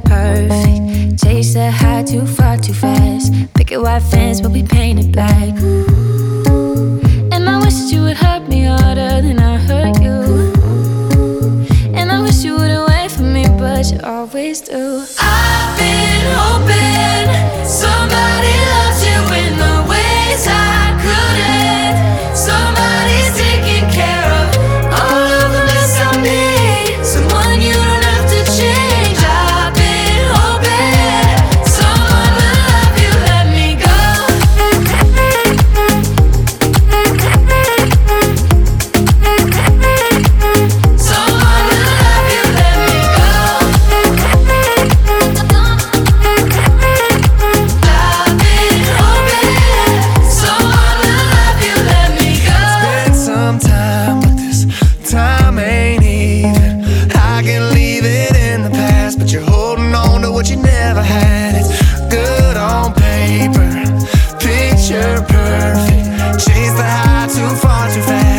perfect. Chase that high too far too fast. Picket white fence, but we paint it black. And I wish you would hurt me harder than I hurt you. And I wish you wouldn't wait for me, but you always do. picture perfect. Chase the high too far too fast.